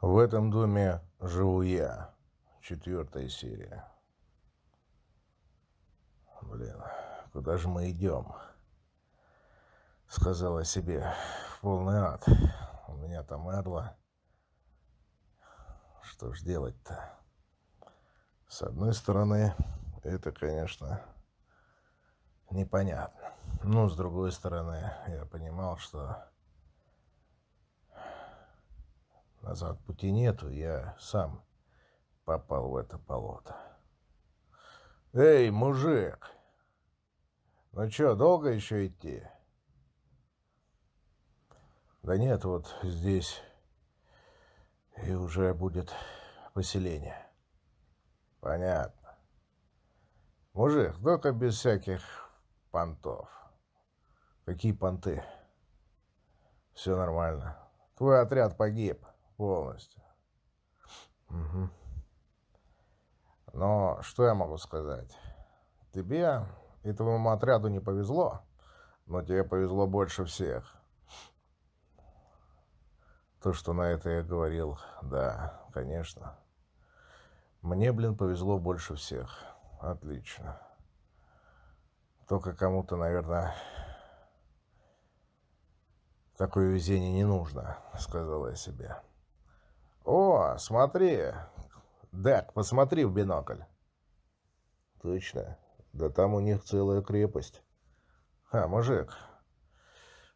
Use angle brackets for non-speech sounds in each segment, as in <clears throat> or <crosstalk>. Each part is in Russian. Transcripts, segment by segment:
В этом доме живу я. Четвертая серия. Блин, куда же мы идем? Сказала себе, полный ад. У меня там Эрла. Что ж делать-то? С одной стороны, это, конечно, непонятно. Но с другой стороны, я понимал, что назад пути нету, я сам попал в это болото. Эй, мужик! Ну что, долго еще идти? Да нет, вот здесь и уже будет поселение. Понятно. Мужик, только без всяких понтов. Какие понты? Все нормально. Твой отряд погиб полностью. Угу. Но что я могу сказать? Тебе и твоему отряду не повезло, но тебе повезло больше всех. То, что на это я говорил, да, конечно. Мне, блин, повезло больше всех. Отлично. Только кому-то, наверное, такое везение не нужно, сказала я себе. О, смотри, Дек, посмотри в бинокль. Точно. Да там у них целая крепость. А, мужик.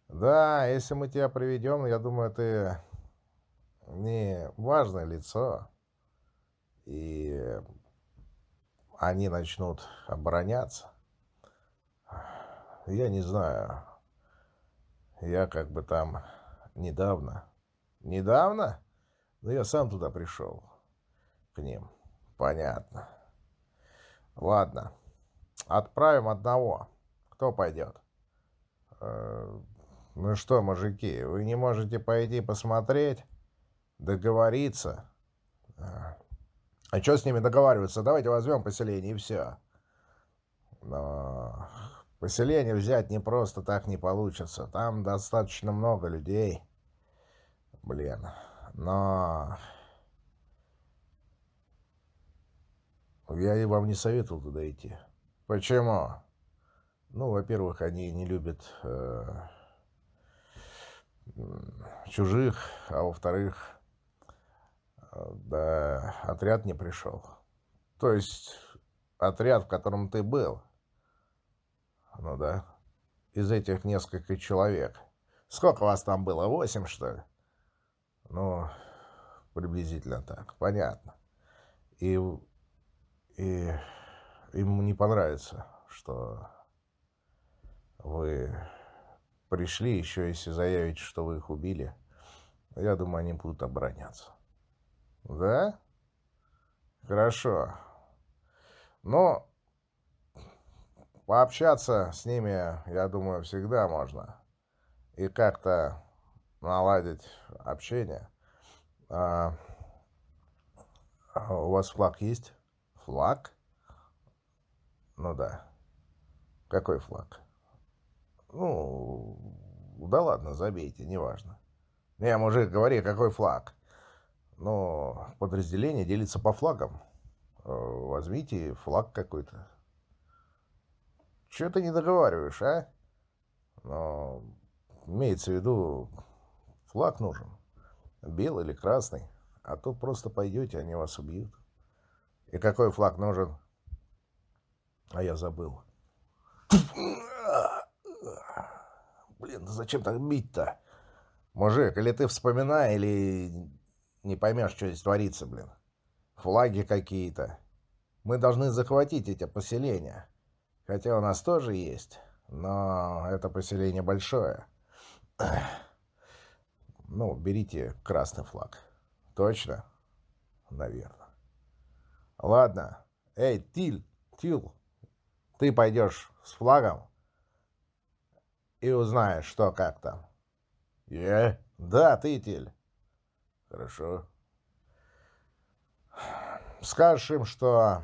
Да, если мы тебя приведем, я думаю, ты не важное лицо. И они начнут обороняться. Я не знаю. Я как бы там недавно. Недавно? Но я сам туда пришел. К ним. Понятно. Ладно. Отправим одного. Кто пойдет? Э, ну что, мужики, вы не можете пойти посмотреть? Договориться? Э, а что с ними договариваться? Давайте возьмем поселение и все. Но поселение взять не просто так не получится. Там достаточно много людей. Блин. Но я вам не советовал туда идти. Почему? Ну, во-первых, они не любят э, чужих, а во-вторых, да, отряд не пришел. То есть отряд, в котором ты был, ну да, из этих нескольких человек. Сколько вас там было? Восемь, что ли? Ну, приблизительно так. Понятно. И, и ему не понравится, что вы пришли, еще если заявите, что вы их убили. Я думаю, они будут обороняться. Да? Хорошо. Но пообщаться с ними, я думаю, всегда можно. И как-то наладить общение. А, а у вас флаг есть? Флаг? Ну да. Какой флаг? Ну, да ладно, забейте, неважно. Не, мужик, говори, какой флаг? Ну, подразделение делится по флагам. Э, возьмите флаг какой-то. Чего ты не договариваешь, а? Но имеется в виду Флаг нужен. Белый или красный. А то просто пойдете, они вас убьют. И какой флаг нужен? А я забыл. Блин, зачем так бить-то? Мужик, или ты вспоминай, или не поймешь, что здесь творится, блин. Флаги какие-то. Мы должны захватить эти поселения. Хотя у нас тоже есть, но это поселение большое. <clears throat> Ну, берите красный флаг. Точно? Наверное. Ладно. Эй, Тиль, Тил, ты пойдешь с флагом, и узнаешь, что как там. Я? Да, ты, Тиль. Хорошо. Скажешь им, что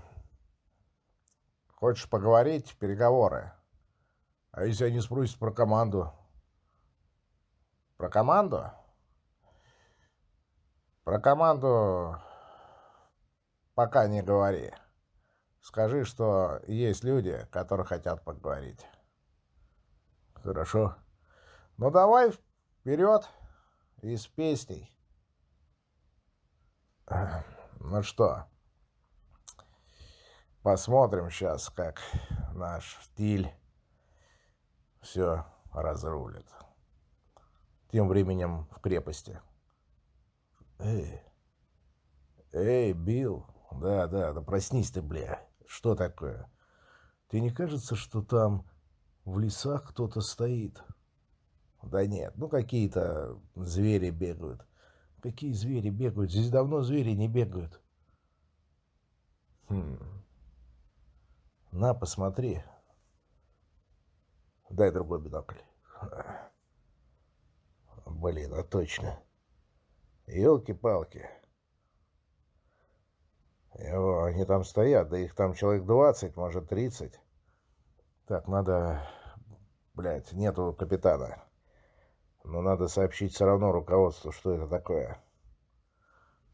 хочешь поговорить, переговоры. А если они спросят про команду? Про команду? Про команду пока не говори. Скажи, что есть люди, которые хотят поговорить. Хорошо. Ну давай вперед из песней. Ну что, посмотрим сейчас, как наш стиль все разрулит. Тем временем в крепости. Эй, эй, Билл, да, да, да проснись ты, бля. Что такое? Тебе не кажется, что там в лесах кто-то стоит? Да нет, ну какие-то звери бегают. Какие звери бегают? Здесь давно звери не бегают. Хм. На, посмотри. Дай другой бинокль. Блин, а точно. Елки-палки. Они там стоят, да их там человек 20, может 30. Так, надо... Блядь, нету капитана. Но надо сообщить все равно руководству, что это такое.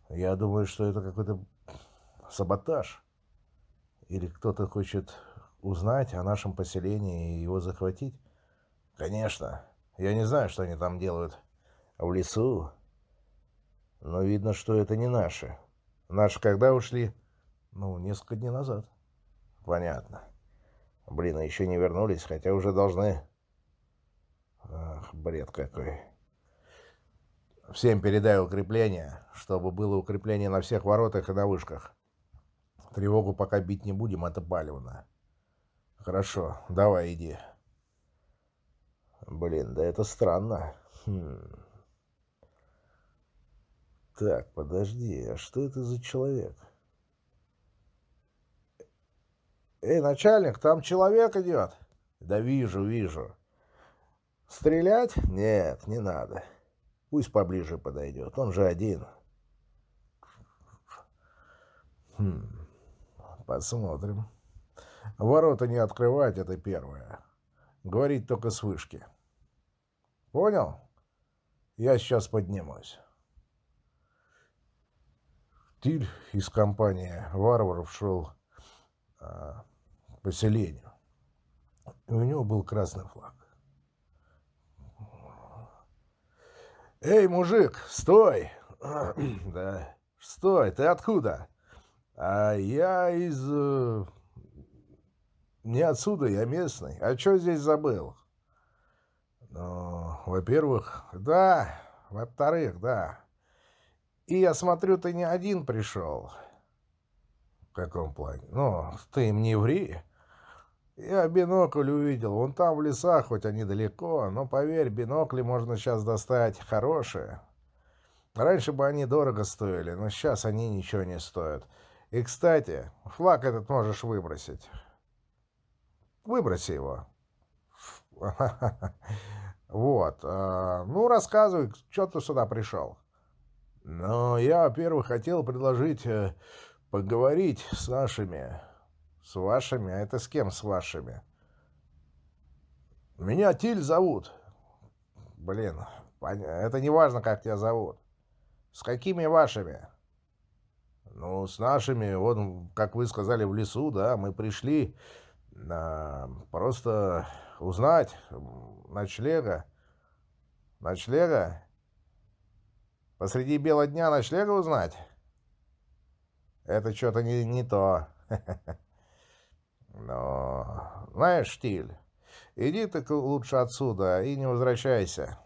Я думаю, что это какой-то саботаж. Или кто-то хочет узнать о нашем поселении и его захватить. Конечно. Я не знаю, что они там делают в лесу. Но видно, что это не наши. Наши когда ушли? Ну, несколько дней назад. Понятно. Блин, а еще не вернулись, хотя уже должны. Ах, бред какой. Всем передай укрепление, чтобы было укрепление на всех воротах и на вышках. Тревогу пока бить не будем, это палевно. Хорошо, давай иди. Блин, да это странно. Хм. Так, подожди, а что это за человек? Эй, начальник, там человек идет. Да вижу, вижу. Стрелять? Нет, не надо. Пусть поближе подойдет, он же один. Хм, посмотрим. Ворота не открывать, это первое. Говорить только с вышки. Понял? Я сейчас поднимусь. Тиль из компании варваров шел а, к поселению. И у него был красный флаг. «Эй, мужик, стой!» <clears throat> «Да, стой, ты откуда?» «А я из... Э, не отсюда, я местный. А что здесь забыл?» «Ну, во-первых, да, во-вторых, да. И я смотрю, ты не один пришел». «В каком плане?» «Ну, ты им не ври». Я бинокль увидел. Вон там в лесах, хоть они далеко, но, поверь, бинокли можно сейчас достать хорошие. Раньше бы они дорого стоили, но сейчас они ничего не стоят. И, кстати, флаг этот можешь выбросить. Выброси его. <laughs> Вот. А, ну, рассказывай, что ты сюда пришел. Ну, я, во-первых, хотел предложить э, поговорить с нашими с вашими? А это с кем с вашими? Меня Тиль зовут. Блин, это не важно, как тебя зовут. С какими вашими? Ну, с нашими, вот, как вы сказали, в лесу, да, мы пришли а, просто узнать ночлега. Ночлега? Посреди бела дня ночлега узнать? Это что-то не, не то. <laughs> Но, знаешь, Штиль, иди ты лучше отсюда и не возвращайся.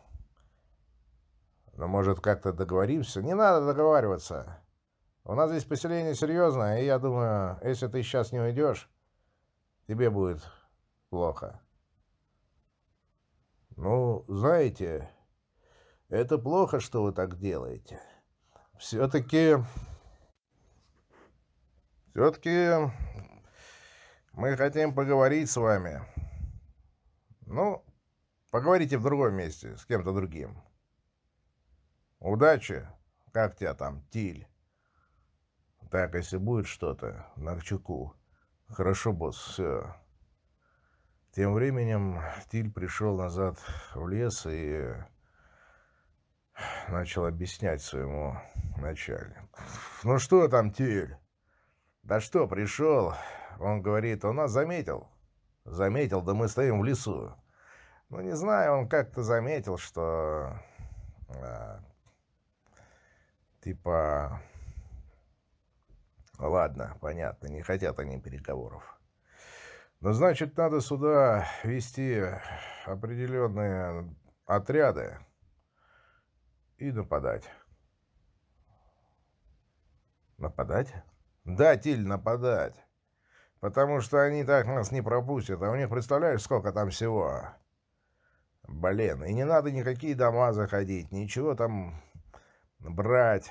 Но, может, как-то договоримся? Не надо договариваться. У нас здесь поселение серьезное, и я думаю, если ты сейчас не уйдешь, тебе будет плохо. Ну, знаете, это плохо, что вы так делаете. Все-таки... Все-таки мы хотим поговорить с вами. Ну, Поговорите в другом месте, с кем-то другим. Удачи. Как тебя там, Тиль? Так, если будет что-то, на Чуку. Хорошо, босс, все. Тем временем Тиль пришел назад в лес и начал объяснять своему начальнику. «Ну что там, Тиль?» «Да что, пришел?» Он говорит, «Он нас заметил». «Заметил, да мы стоим в лесу». Ну, не знаю, он как-то заметил, что... А, типа... Ладно, понятно, не хотят они переговоров. Но значит, надо сюда вести определенные отряды и нападать. Нападать? Да, Тиль, нападать. Потому что они так нас не пропустят. А у них, представляешь, сколько там всего? Блин, и не надо никакие дома заходить, ничего там брать.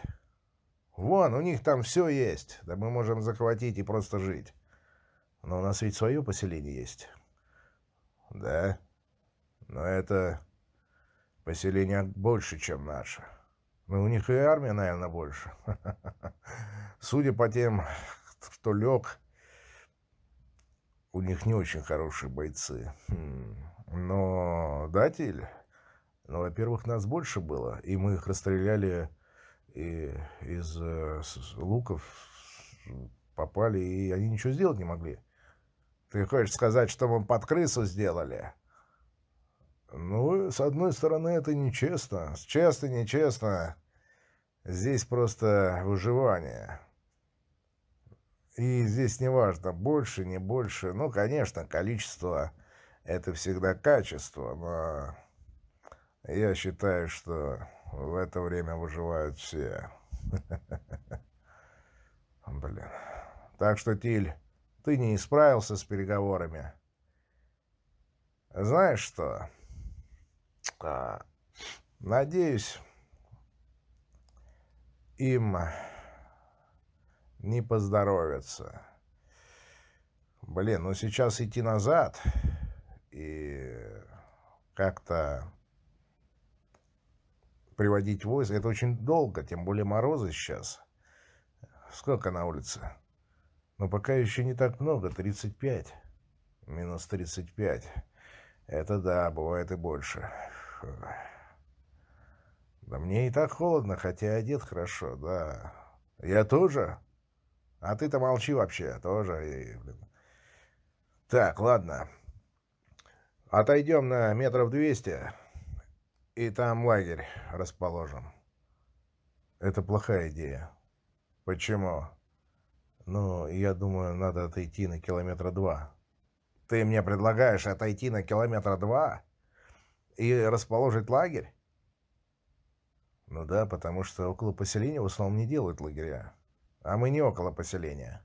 Вон, у них там все есть. Да мы можем захватить и просто жить. Но у нас ведь свое поселение есть. Да. Но это поселение больше, чем наше. Ну, у них и армия, наверное, больше. <laughs> Судя по тем, кто лег, у них не очень хорошие бойцы. Хм. Но, да, Тиль? Ну, во-первых, нас больше было, и мы их расстреляли и из э, луков попали, и они ничего сделать не могли. Ты хочешь сказать, что мы под крысу сделали? Ну, с одной стороны, это нечестно. Честно, нечестно. Здесь просто выживание. И здесь не важно, больше, не больше. Ну, конечно, количество — это всегда качество, но я считаю, что в это время выживают все. <laughs> Блин. Так что, Тиль, ты не исправился с переговорами. Знаешь что? А, надеюсь, им не поздоровится. Блин, ну сейчас идти назад и как-то приводить войск, это очень долго, тем более морозы сейчас. Сколько на улице? Но пока еще не так много, 35. Минус 35. Это да, бывает и больше. Да мне и так холодно, хотя одет хорошо, да. Я тоже? А ты-то молчи вообще, тоже. И, блин. Так, ладно. Отойдем на метров двести, и там лагерь расположим. Это плохая идея. Почему? Ну, я думаю, надо отойти на километра два. Ты мне предлагаешь отойти на километра два и расположить лагерь? Ну да, потому что около поселения в основном не делают лагеря. А мы не около поселения.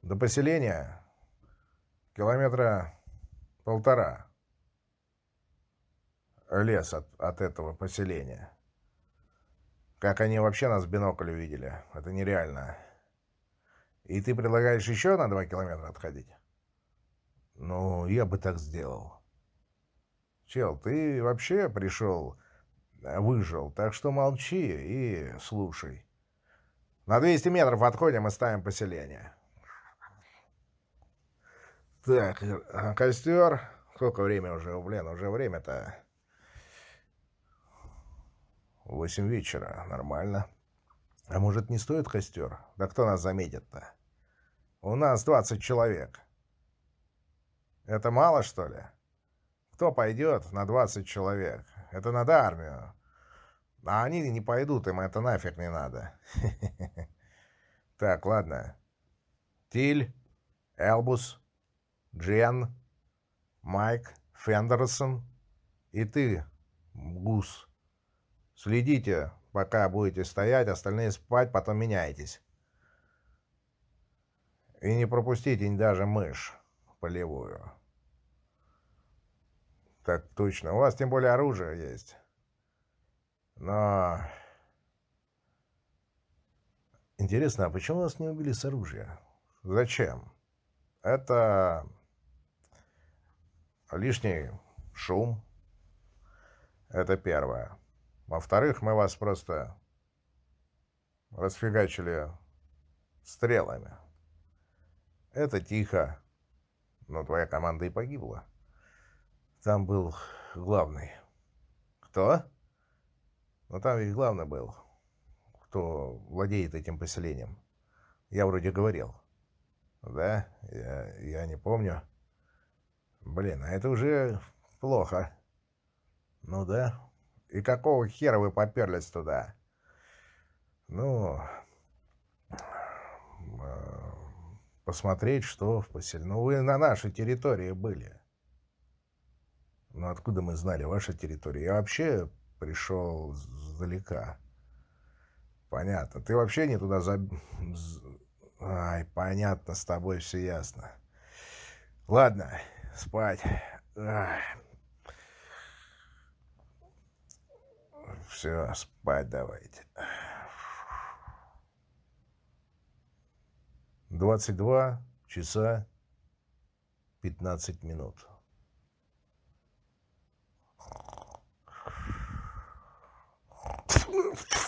До поселения километра полтора. Лес от, от этого поселения. Как они вообще нас в бинокль увидели? Это нереально. И ты предлагаешь еще на два километра отходить? Ну, я бы так сделал. Чел, ты вообще пришел, выжил, так что молчи и слушай. На 200 метров отходим и ставим поселение. Так, а костер. Сколько время уже? Блин, уже время-то... Восемь вечера. Нормально. А может, не стоит костер? Да кто нас заметит-то? У нас 20 человек. Это мало, что ли? Кто пойдет на 20 человек? Это надо армию. А они не пойдут, им это нафиг не надо. <laughs> Так, ладно. Тиль, Элбус, Джен, Майк, Фендерсон и ты, Гус. Следите, пока будете стоять, остальные спать, потом меняйтесь. И не пропустите даже мышь полевую. Так точно. У вас тем более оружие есть. Но... Интересно, а почему вас не убили с оружия? Зачем? Это лишний шум. Это первое. Во-вторых, мы вас просто расфигачили стрелами. Это тихо, но твоя команда и погибла. Там был главный. Кто? Ну, там ведь главный был, кто владеет этим поселением. Я вроде говорил. Да? Я, я не помню. Блин, а это уже плохо. Ну да. И какого хера вы поперлись туда? Ну, а, посмотреть, что в поселении. Ну, вы на нашей территории были. Ну, откуда мы знали ваша территория? Я вообще пришел сдалека. Понятно. Ты вообще не туда за... Ай, понятно, с тобой все ясно. Ладно, спать. Все, спать давайте. 22 часа 15 минут. Mm-hmm.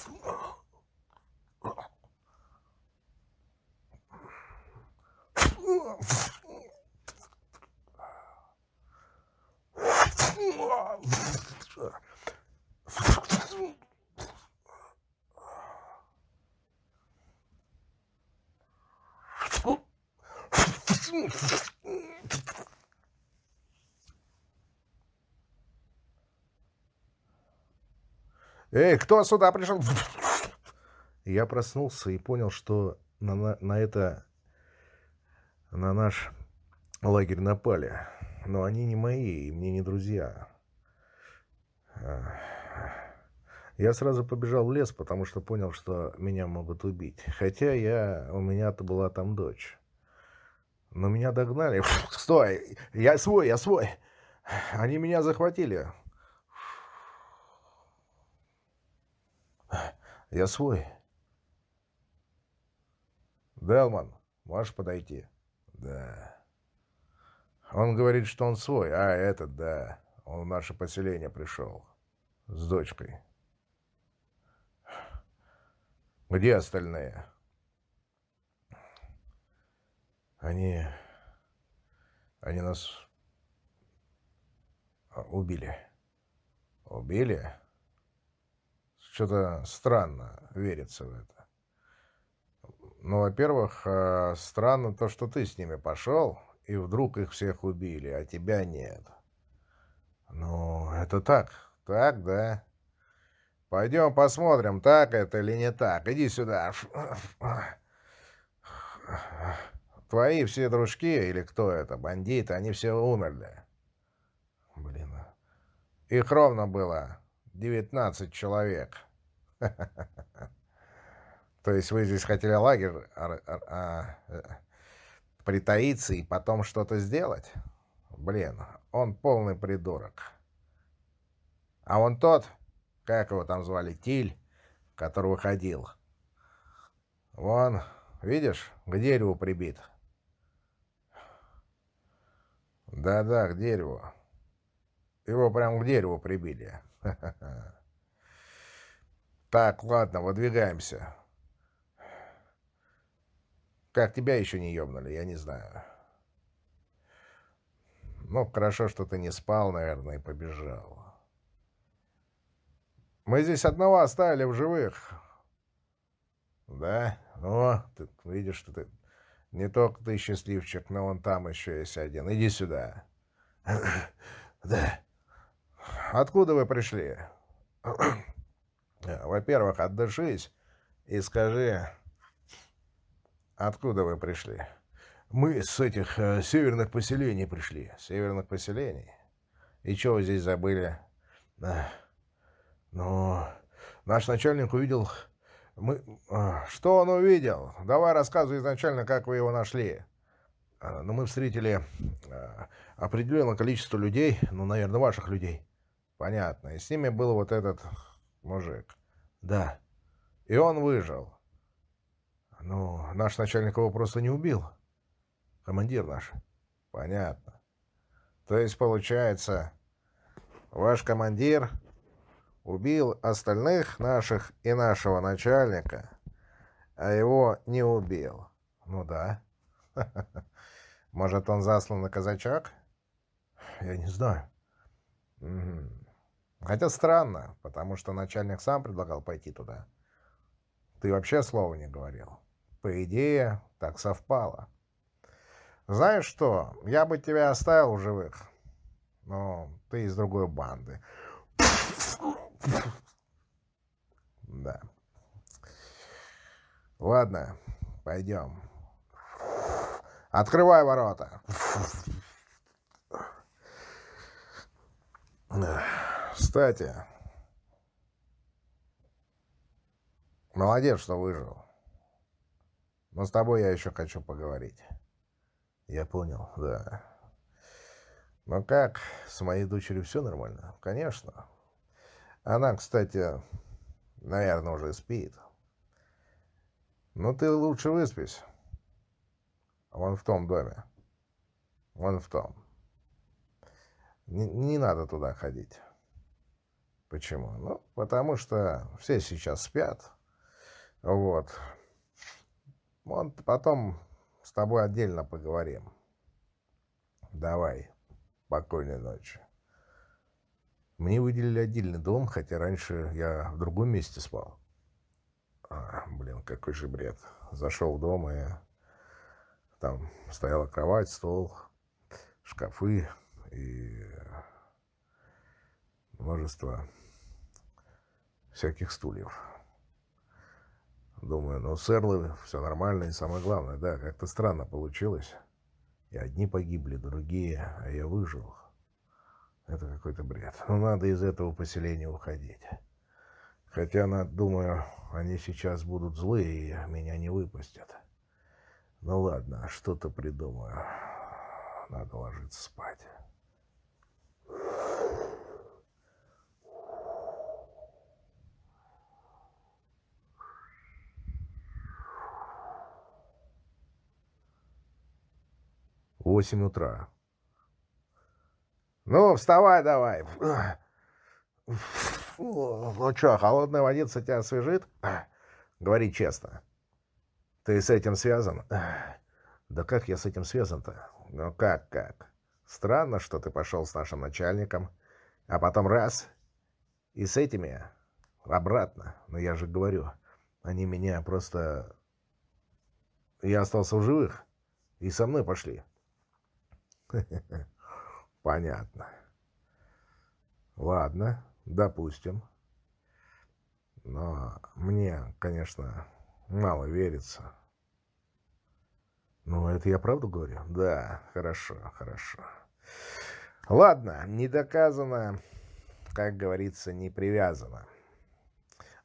«Эй, кто сюда пришел?» <laughs> Я проснулся и понял, что на, на, на это, на наш лагерь напали. Но они не мои, и мне не друзья. Я сразу побежал в лес, потому что понял, что меня могут убить. Хотя я, у меня-то была там дочь. Но меня догнали. <laughs> Стой! Я свой, я свой! Они меня захватили. Я свой. Делман, можешь подойти? Да. Он говорит, что он свой. А, этот, да. Он в наше поселение пришел. С дочкой. Где остальные? Они... Они нас убили. Убили? Что-то странно верится в это. Ну, во-первых, э, странно то, что ты с ними пошел, и вдруг их всех убили, а тебя нет. Ну, это так. Так, да. Пойдем посмотрим, так это или не так. Иди сюда. Твои все дружки, или кто это, бандиты, они все умерли. Блин. Их ровно было Девятнадцать человек. <laughs> То есть вы здесь хотели лагерь а, а, а, притаиться и потом что-то сделать? Блин, он полный придурок. А он тот, как его там звали, Тиль, который выходил. Вон, видишь, к дереву прибит. Да-да, к дереву. Его прям к дереву прибили. <laughs> Так, ладно, выдвигаемся. Как тебя еще не ёбнули, я не знаю. Ну, хорошо, что ты не спал, наверное, и побежал. Мы здесь одного оставили в живых. Да? Ну, ты видишь, что ты... Не только ты счастливчик, но вон там еще есть один. Иди сюда. <laughs> Да. Откуда вы пришли? <clears throat> Во-первых, отдышись и скажи, откуда вы пришли? Мы с этих э, северных поселений пришли. Северных поселений? И что вы здесь забыли? А, ну, наш начальник увидел... Мы... А, что он увидел? Давай рассказывай изначально, как вы его нашли. А, ну, мы встретили определенное количество людей, ну, наверное, ваших людей. Понятно. И с ними был вот этот мужик. Да. И он выжил. Ну, наш начальник его просто не убил. Командир наш. Понятно. То есть, получается, ваш командир убил остальных наших и нашего начальника, а его не убил. Ну да. <laughs> Может, он заслан на казачок? Я не знаю. Хотя странно, потому что начальник сам предлагал пойти туда. Ты вообще слова не говорил. По идее, так совпало. Знаешь что, я бы тебя оставил в живых. Но ты из другой банды. Да. Ладно, пойдем. Открывай ворота. Кстати, молодец, что выжил. Но с тобой я еще хочу поговорить. Я понял, да. Ну как, с моей дочерью все нормально? Конечно. Она, кстати, наверное, уже спит. Ну ты лучше выспись. Вон в том доме. Вон в том. Не, не надо туда ходить. Почему? Ну, потому что все сейчас спят. Вот. Вот потом с тобой отдельно поговорим. Давай. Спокойной ночи. Мне выделили отдельный дом, хотя раньше я в другом месте спал. А, блин, какой же бред. Зашел в дом, и там стояла кровать, стол, шкафы и множество всяких стульев. Думаю, ну, с Эрлы все нормально, и самое главное, да, как-то странно получилось. И одни погибли, другие, а я выжил. Это какой-то бред. Ну, надо из этого поселения уходить. Хотя, думаю, они сейчас будут злые и меня не выпустят. Ну ладно, что-то придумаю. Надо ложиться спать. Восемь утра. Ну, вставай давай. Ну что, холодная водица тебя освежит? Говори честно. Ты с этим связан? Да как я с этим связан-то? Ну как, как? Странно, что ты пошел с нашим начальником, а потом раз и с этими обратно. Но я же говорю, они меня просто... Я остался в живых, и со мной пошли. <laughs> Понятно. Ладно, допустим. Но мне, конечно, мало верится. Ну, это я правду говорю? Да, хорошо, хорошо. Ладно, не доказано, как говорится, не привязано.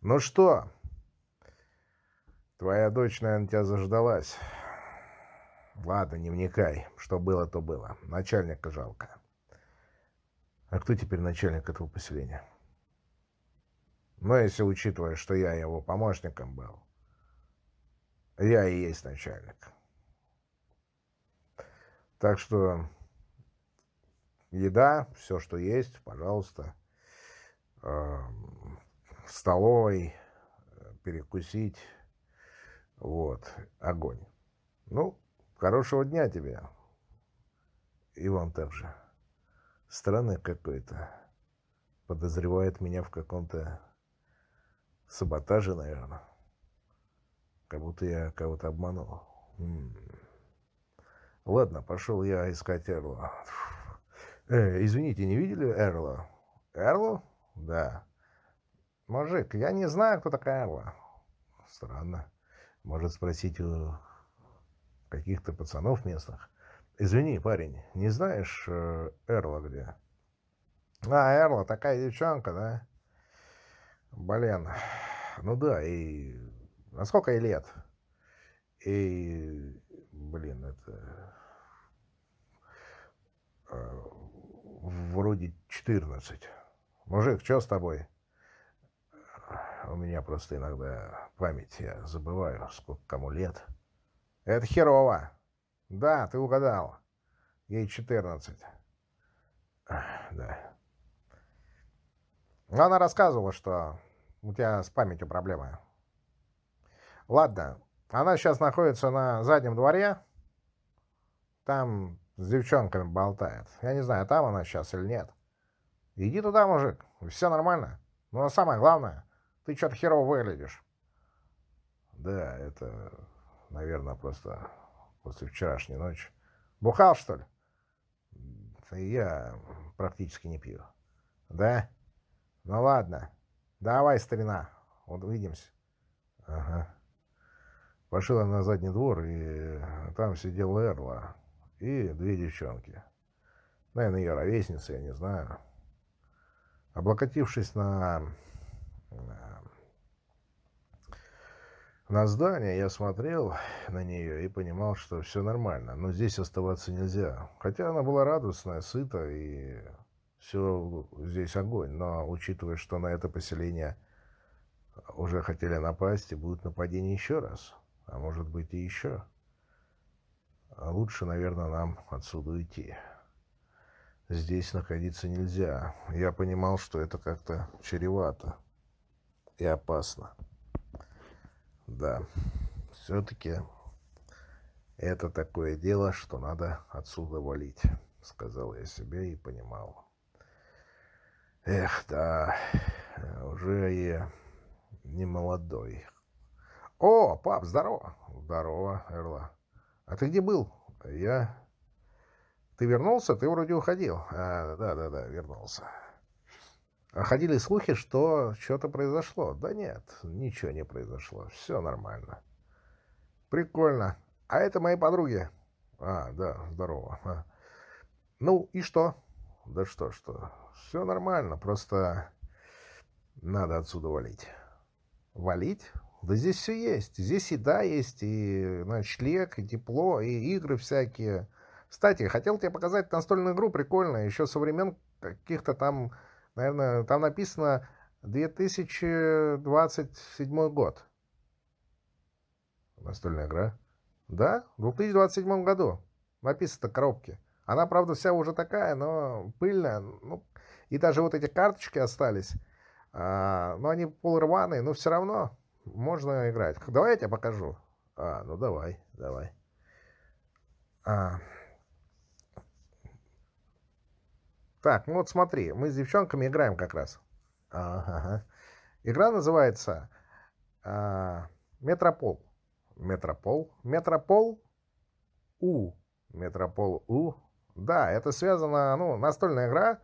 Ну что, твоя дочь, наверное, тебя заждалась. Ладно, не вникай. Что было, то было. Начальника жалко. А кто теперь начальник этого поселения? Ну, если учитывая, что я его помощником был, я и есть начальник. Так что еда, все, что есть, пожалуйста. Эм, в столовой перекусить. Вот, огонь. Ну, хорошего дня тебе. И вам также. Странное какое-то. Подозревает меня в каком-то саботаже, наверное. Как будто я кого-то обманул. М -м. Ладно, пошел я искать Эрла. Э, извините, не видели Эрла? Эрлу? Да. Мужик, я не знаю, кто такая Эрла. Странно. Может спросить у каких-то пацанов местных. Извини, парень, не знаешь э, Эрла где? А, Эрла, такая девчонка, да? Блин. Ну да, и... А сколько ей лет? И... Блин, это... Э, вроде 14. Мужик, что с тобой? У меня просто иногда память, я забываю, сколько кому лет. Это херово. Да, ты угадал. Ей 14. Да. Она рассказывала, что у тебя с памятью проблемы. Ладно, она сейчас находится на заднем дворе. Там с девчонками болтает. Я не знаю, там она сейчас или нет. Иди туда, мужик, все нормально. Но самое главное, ты что-то херово выглядишь. Да, это, наверное, просто после вчерашней ночи. Бухал, что ли? Я практически не пью. Да? Ну ладно. Давай, старина, вот увидимся. Ага. Пошла на задний двор, и там сидел Эрла и две девчонки. Наверное, ее ровесницы, я не знаю. Облокотившись на, на, здание, я смотрел на нее и понимал, что все нормально. Но здесь оставаться нельзя. Хотя она была радостная, сыта, и все здесь огонь. Но учитывая, что на это поселение уже хотели напасть, и будет нападение еще раз, а может быть и еще, лучше, наверное, нам отсюда уйти здесь находиться нельзя. Я понимал, что это как-то чревато и опасно. Да, все-таки это такое дело, что надо отсюда валить, сказал я себе и понимал. Эх, да, уже я не молодой. О, пап, здорово. Здорово, Эрла. А ты где был? Я ты вернулся? Ты вроде уходил. А, да-да-да, вернулся. А ходили слухи, что что-то произошло. Да нет, ничего не произошло. Все нормально. Прикольно. А это мои подруги. А, да, здорово. А. Ну, и что? Да что, что. Все нормально, просто надо отсюда валить. Валить? Да здесь все есть. Здесь еда есть, и ночлег, и тепло, и игры всякие. Кстати, хотел тебе показать настольную игру прикольную, еще со времен каких-то там, наверное, там написано 2027 год. Настольная игра? Да, в 2027 году. Написано коробки. Она, правда, вся уже такая, но пыльная. Ну, и даже вот эти карточки остались. А, но они полурваные, но все равно можно играть. Давай я тебе покажу. А, ну давай, давай. А, Так, ну вот смотри, мы с девчонками играем как раз. Игра называется а, Метропол. Метропол? Метропол У. Метропол У? Да, это связано, ну, настольная игра.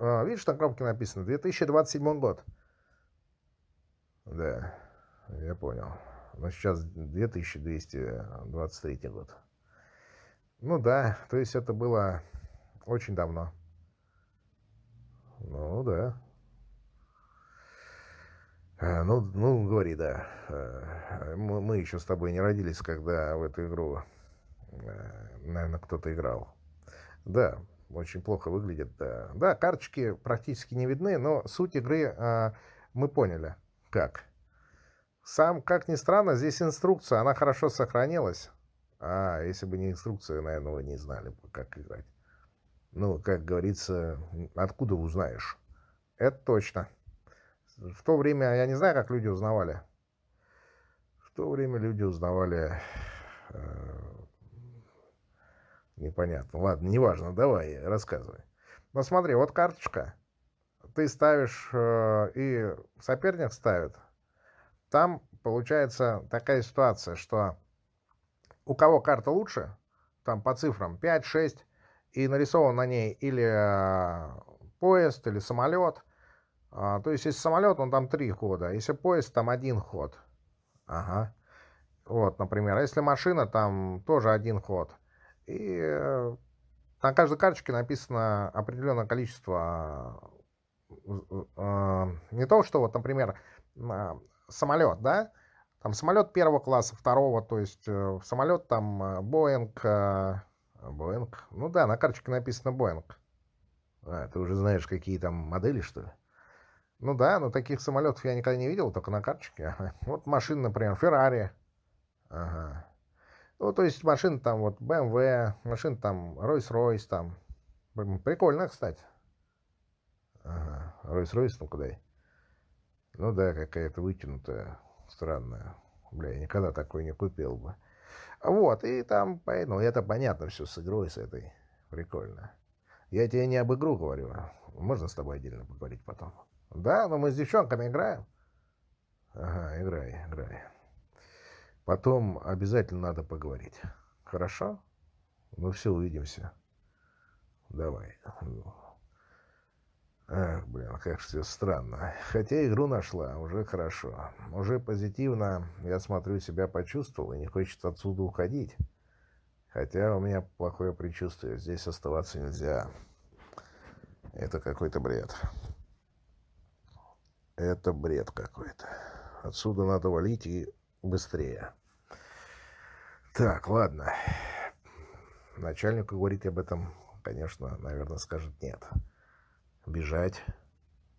А, видишь, на коробке написано 2027 год. Да, я понял. Но сейчас 2223 год. Ну да, то есть это было очень давно. Ну, да. А, ну, ну, говори, да. А, мы, еще с тобой не родились, когда в эту игру, а, наверное, кто-то играл. Да, очень плохо выглядит, да. Да, карточки практически не видны, но суть игры мы поняли. Как? Сам, как ни странно, здесь инструкция, она хорошо сохранилась. А, если бы не инструкция, наверное, вы не знали, как играть. Ну, как говорится, откуда узнаешь? Это точно. В то время, я не знаю, как люди узнавали. В то время люди узнавали... Э, непонятно. Ладно, неважно, давай, рассказывай. Ну, смотри, вот карточка. Ты ставишь, э, и соперник ставит. Там получается такая ситуация, что у кого карта лучше, там по цифрам 5, 6, и нарисован на ней или а, поезд, или самолет. А, то есть, если самолет, он там три хода, если поезд, там один ход. Ага. Вот, например. А если машина, там тоже один ход. И э, на каждой карточке написано определенное количество... Э, не то, что вот, например, самолет, да? Там самолет первого класса, второго, то есть э, самолет там Боинг Боинг? Ну да, на карточке написано Боинг. А, ты уже знаешь, какие там модели, что ли? Ну да, но таких самолетов я никогда не видел, только на карточке. <laughs> Вот машина, например, Феррари. Ага. Ну, то есть машина там вот BMW, машина там Rolls-Royce там. Прикольно, кстати. Ага. Ройс-Ройс, ну куда? Ну да, какая-то вытянутая, странная. Бля, я никогда такой не купил бы. Вот, и там, ну, это понятно все с игрой с этой. Прикольно. Я тебе не об игру говорю. Можно с тобой отдельно поговорить потом? Да, но мы с девчонками играем. Ага, играй, играй. Потом обязательно надо поговорить. Хорошо? Ну все, увидимся. Давай. Ах, блин, как же все странно. Хотя игру нашла, уже хорошо. Уже позитивно, я смотрю, себя почувствовал, и не хочется отсюда уходить. Хотя у меня плохое предчувствие, здесь оставаться нельзя. Это какой-то бред. Это бред какой-то. Отсюда надо валить и быстрее. Так, ладно. Начальнику говорить об этом, конечно, наверное, скажет нет. Бежать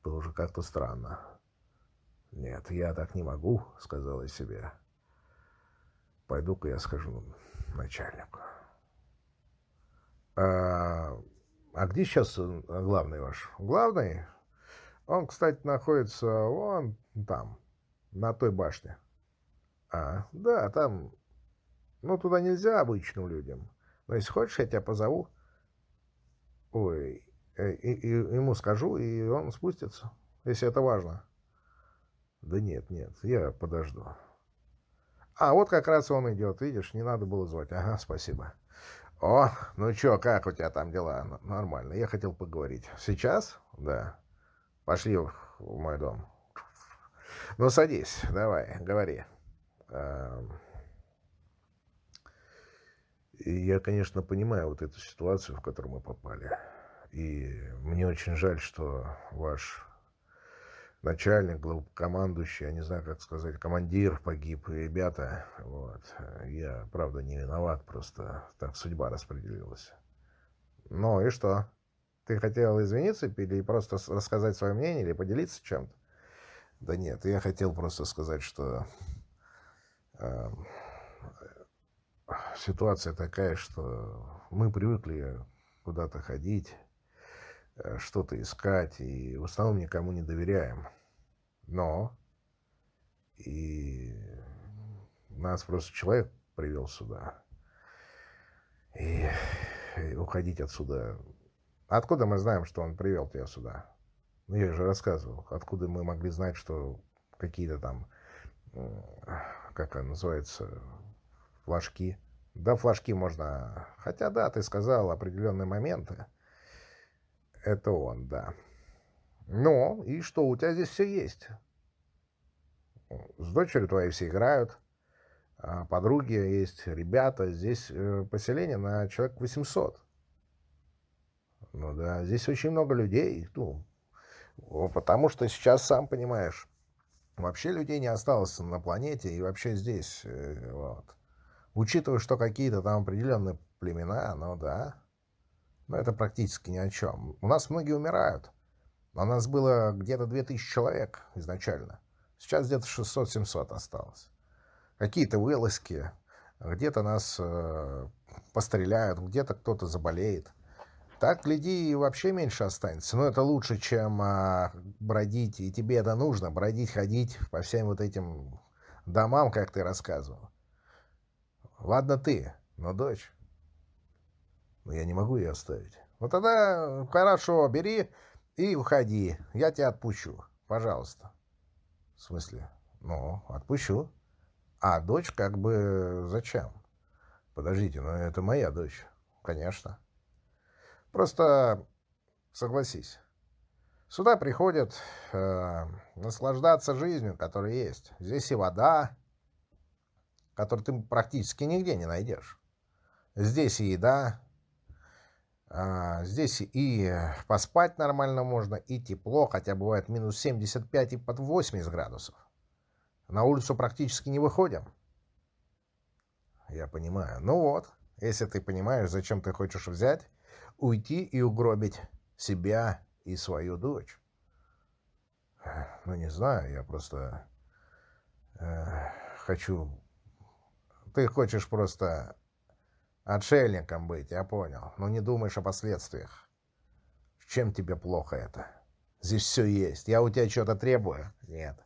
уже как-то странно. Нет, я так не могу, сказала себе. Пойду-ка я скажу начальнику. А, а где сейчас главный ваш? Главный? Он, кстати, находится вон там, на той башне. А, да, там... Ну, туда нельзя обычным людям. Но если хочешь, я тебя позову. Ой, и, и, ему скажу, и он спустится, если это важно. Да нет, нет, я подожду. А, вот как раз он идет, видишь, не надо было звать. Ага, спасибо. О, ну чё, как у тебя там дела? Нормально, я хотел поговорить. Сейчас? Да. Пошли в мой дом. Ну, садись, давай, говори. И я, конечно, понимаю вот эту ситуацию, в которую мы попали. И мне очень жаль, что ваш начальник, главкомандующий, я не знаю, как сказать, командир погиб, и ребята, вот. Я, правда, не виноват, просто так судьба распределилась. Ну и что? Ты хотел извиниться или просто рассказать свое мнение, или поделиться чем-то? Да нет, я хотел просто сказать, что э, ситуация такая, что мы привыкли куда-то ходить, что-то искать, и в основном никому не доверяем. Но и нас просто человек привел сюда. И, и уходить отсюда... Откуда мы знаем, что он привел тебя сюда? Ну, я же рассказывал. Откуда мы могли знать, что какие-то там, как это называется, флажки. Да, флажки можно... Хотя, да, ты сказал определенные моменты. Это он, да. Ну, и что, у тебя здесь все есть. С дочерью твоей все играют. А подруги есть, ребята. Здесь э, поселение на человек 800. Ну да, здесь очень много людей. Ну, потому что сейчас, сам понимаешь, вообще людей не осталось на планете и вообще здесь. Э, вот. Учитывая, что какие-то там определенные племена, ну да, но это практически ни о чем. У нас многие умирают. У нас было где-то 2000 человек изначально. Сейчас где-то 600-700 осталось. Какие-то вылазки, где-то нас э, постреляют, где-то кто-то заболеет. Так, гляди, и вообще меньше останется. Но это лучше, чем э, бродить. И тебе это нужно, бродить, ходить по всем вот этим домам, как ты рассказывал. Ладно ты, но дочь... Но я не могу ее оставить. Вот тогда хорошо, бери и уходи. Я тебя отпущу. Пожалуйста. В смысле? Ну, отпущу. А дочь как бы зачем? Подождите, но это моя дочь. Конечно. Просто согласись. Сюда приходят э, наслаждаться жизнью, которая есть. Здесь и вода, которую ты практически нигде не найдешь. Здесь и еда, здесь и поспать нормально можно, и тепло, хотя бывает минус 75 и под 80 градусов. На улицу практически не выходим. Я понимаю. Ну вот, если ты понимаешь, зачем ты хочешь взять, уйти и угробить себя и свою дочь. Ну, не знаю, я просто э, хочу... Ты хочешь просто Отшельником быть, я понял. Но не думаешь о последствиях. Чем тебе плохо это? Здесь все есть. Я у тебя что-то требую? Нет.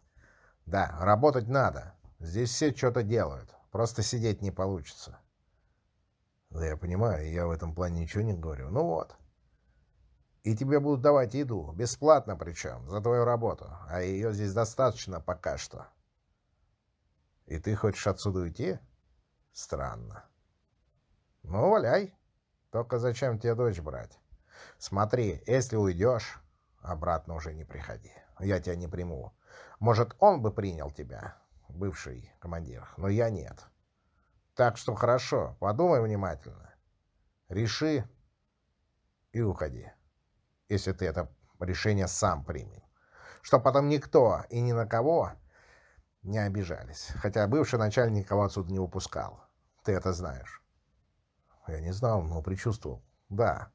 Да, работать надо. Здесь все что-то делают. Просто сидеть не получится. Да я понимаю, я в этом плане ничего не говорю. Ну вот. И тебе будут давать еду. Бесплатно причем, за твою работу. А ее здесь достаточно пока что. И ты хочешь отсюда уйти? Странно. Ну, валяй. Только зачем тебе дочь брать? Смотри, если уйдешь, обратно уже не приходи. Я тебя не приму. Может, он бы принял тебя, бывший командир, но я нет. Так что хорошо, подумай внимательно. Реши и уходи, если ты это решение сам примешь. Чтоб потом никто и ни на кого не обижались. Хотя бывший начальник никого отсюда не выпускал. Ты это знаешь. Я не знал, но предчувствовал. Да.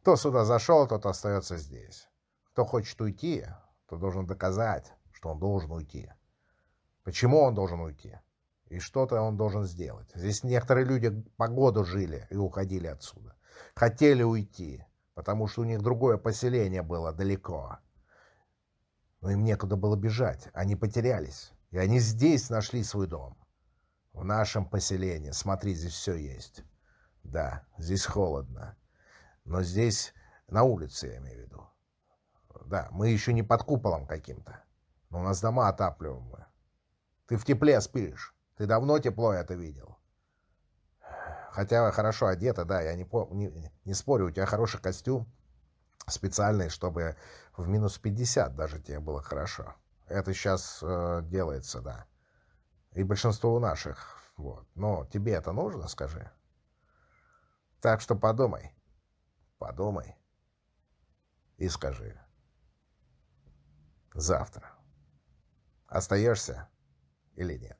Кто сюда зашел, тот остается здесь. Кто хочет уйти, то должен доказать, что он должен уйти. Почему он должен уйти? И что-то он должен сделать. Здесь некоторые люди по году жили и уходили отсюда. Хотели уйти, потому что у них другое поселение было далеко. Но им некуда было бежать. Они потерялись. И они здесь нашли свой дом. В нашем поселении. Смотри, здесь все есть. Да, здесь холодно. Но здесь, на улице я имею в виду. Да, мы еще не под куполом каким-то. Но у нас дома отапливаемые. Ты в тепле спишь. Ты давно тепло это видел. Хотя хорошо одета, да, я не, не, не спорю, у тебя хороший костюм специальный, чтобы в минус 50 даже тебе было хорошо. Это сейчас э, делается, да. И большинство у наших. Вот. Но тебе это нужно, скажи. Так что подумай. Подумай. И скажи. Завтра. Остаешься или нет?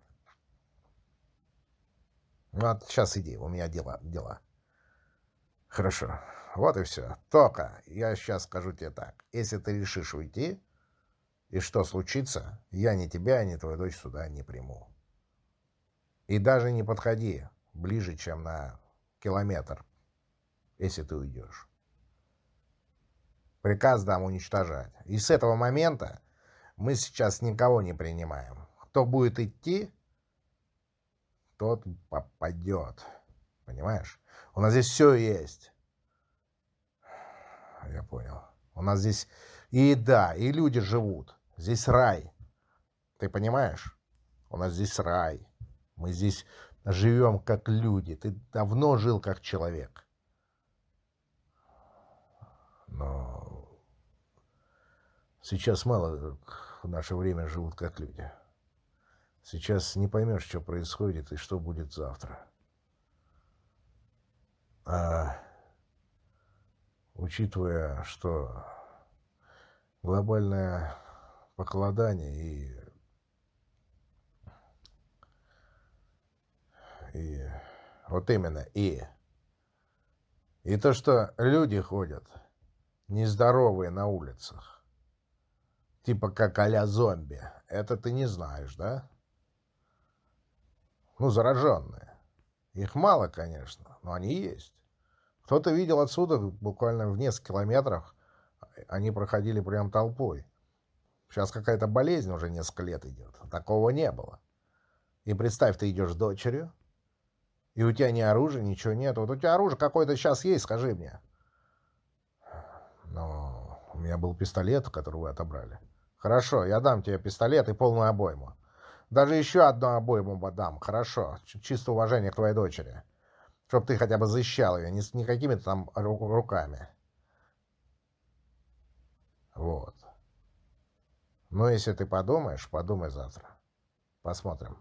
Ну, а сейчас иди, у меня дела. дела. Хорошо. Вот и все. Только я сейчас скажу тебе так. Если ты решишь уйти, и что случится, я ни тебя, ни твою дочь сюда не приму. И даже не подходи ближе, чем на километр если ты уйдешь. Приказ дам уничтожать. И с этого момента мы сейчас никого не принимаем. Кто будет идти, тот попадет. Понимаешь? У нас здесь все есть. Я понял. У нас здесь и еда, и люди живут. Здесь рай. Ты понимаешь? У нас здесь рай. Мы здесь живем как люди. Ты давно жил как человек. Но сейчас мало в наше время живут как люди. Сейчас не поймешь, что происходит и что будет завтра. А учитывая, что глобальное похолодание и, и вот именно и и то, что люди ходят – нездоровые на улицах. Типа как а зомби. Это ты не знаешь, да? Ну, зараженные. Их мало, конечно, но они есть. Кто-то видел отсюда, буквально в нескольких километрах, они проходили прям толпой. Сейчас какая-то болезнь уже несколько лет идет. Такого не было. И представь, ты идешь с дочерью, и у тебя ни оружия, ничего нет. Вот у тебя оружие какое-то сейчас есть, скажи мне. Но у меня был пистолет, который вы отобрали. Хорошо, я дам тебе пистолет и полную обойму. Даже еще одну обойму дам. Хорошо. Чисто уважение к твоей дочери. Чтоб ты хотя бы защищал ее, не, с никакими там руками. Вот. Но если ты подумаешь, подумай завтра. Посмотрим.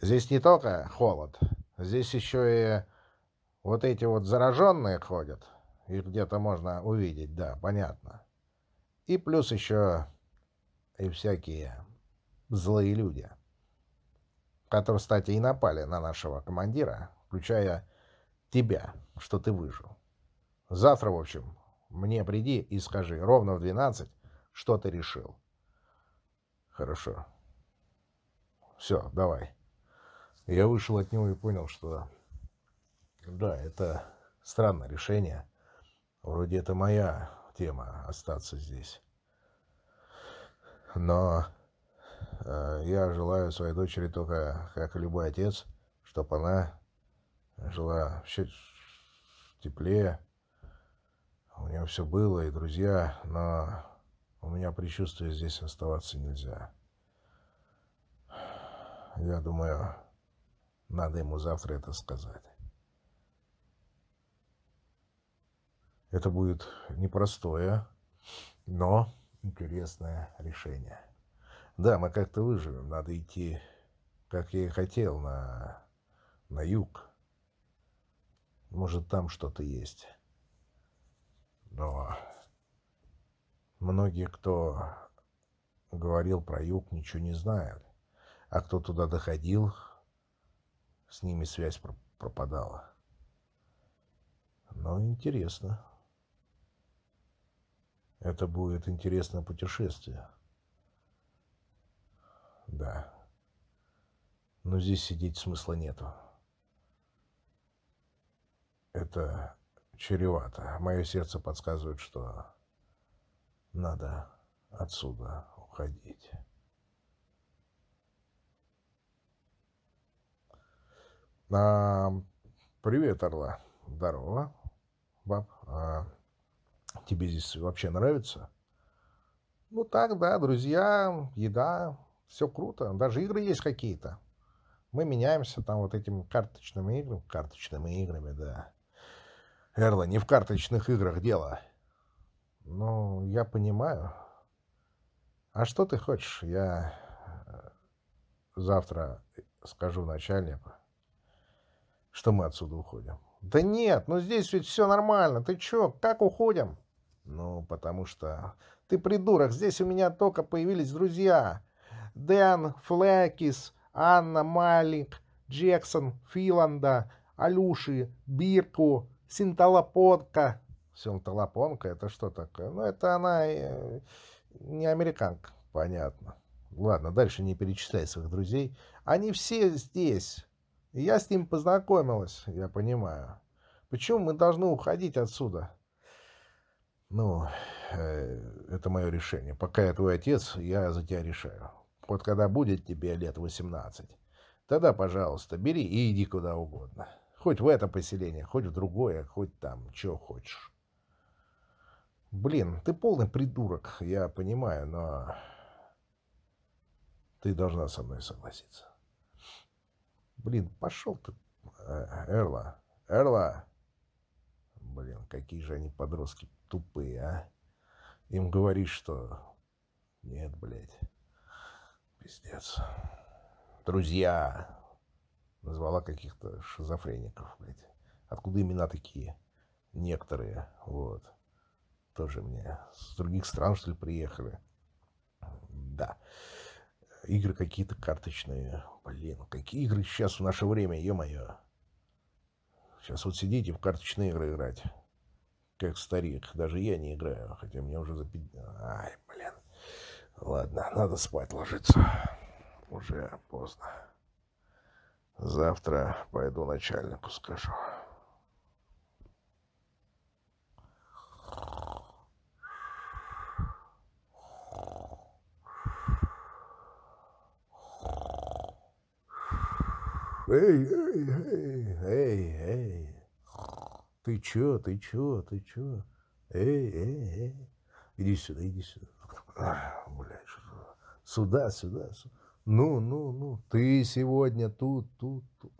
Здесь не только холод, здесь еще и вот эти вот зараженные ходят. Их где-то можно увидеть, да, понятно. И плюс еще и всякие злые люди, которые, кстати, и напали на нашего командира, включая тебя, что ты выжил. Завтра, в общем, мне приди и скажи ровно в 12, что ты решил. Хорошо. Все, давай. Я вышел от него и понял, что да, это странное решение. Вроде это моя тема остаться здесь. Но э, я желаю своей дочери только, как и любой отец, чтобы она жила в тепле, у нее все было, и друзья, но у меня предчувствие здесь оставаться нельзя. Я думаю, надо ему завтра это сказать. Это будет непростое, но интересное решение. Да, мы как-то выживем. Надо идти, как я и хотел, на, на юг. Может, там что-то есть. Но многие, кто говорил про юг, ничего не знают. А кто туда доходил, с ними связь пропадала. Но интересно. Это будет интересное путешествие. Да. Но здесь сидеть смысла нету. Это чревато. Мое сердце подсказывает, что надо отсюда уходить. А, привет, Орла. Здорово, баб. А, тебе здесь вообще нравится? Ну так, да, друзья, еда, все круто. Даже игры есть какие-то. Мы меняемся там вот этими карточными играми. Карточными играми, да. Эрла, не в карточных играх дело. Ну, я понимаю. А что ты хочешь? Я э, завтра скажу начальнику, что мы отсюда уходим. Да нет, ну здесь ведь все нормально. Ты чё, как уходим? Ну, потому что... Ты придурок, здесь у меня только появились друзья. Дэн, Флекис, Анна, Малик, Джексон, Филанда, Алюши, Бирку, Синталапонка. Синталапонка, это что такое? Ну, это она э, не американка, понятно. Ладно, дальше не перечисляй своих друзей. Они все здесь. я с ним познакомилась, я понимаю. Почему мы должны уходить отсюда? Ну, э, это мое решение. Пока я твой отец, я за тебя решаю. Вот когда будет тебе лет 18, тогда, пожалуйста, бери и иди куда угодно. Хоть в это поселение, хоть в другое, хоть там, что хочешь. Блин, ты полный придурок, я понимаю, но ты должна со мной согласиться. Блин, пошел ты, э, Эрла, Эрла. Блин, какие же они подростки тупые, а? Им говоришь, что... Нет, блядь. Пиздец. Друзья. Назвала каких-то шизофреников, блядь. Откуда имена такие? Некоторые, вот. Тоже мне с других стран, что ли, приехали. Да. Игры какие-то карточные. Блин, какие игры сейчас в наше время, ё-моё. Сейчас вот сидите в карточные игры играть. Как старик. Даже я не играю, хотя мне уже за... Ай, блин. Ладно, надо спать ложиться. Уже поздно. Завтра пойду начальнику скажу. Эй, эй, эй, эй, эй. Ты чё, ты чё, ты чё? Эй, эй, эй. Иди сюда, иди сюда. Блядь, что Сюда, сюда, сюда. Ну, ну, ну, ты сегодня тут, тут, тут.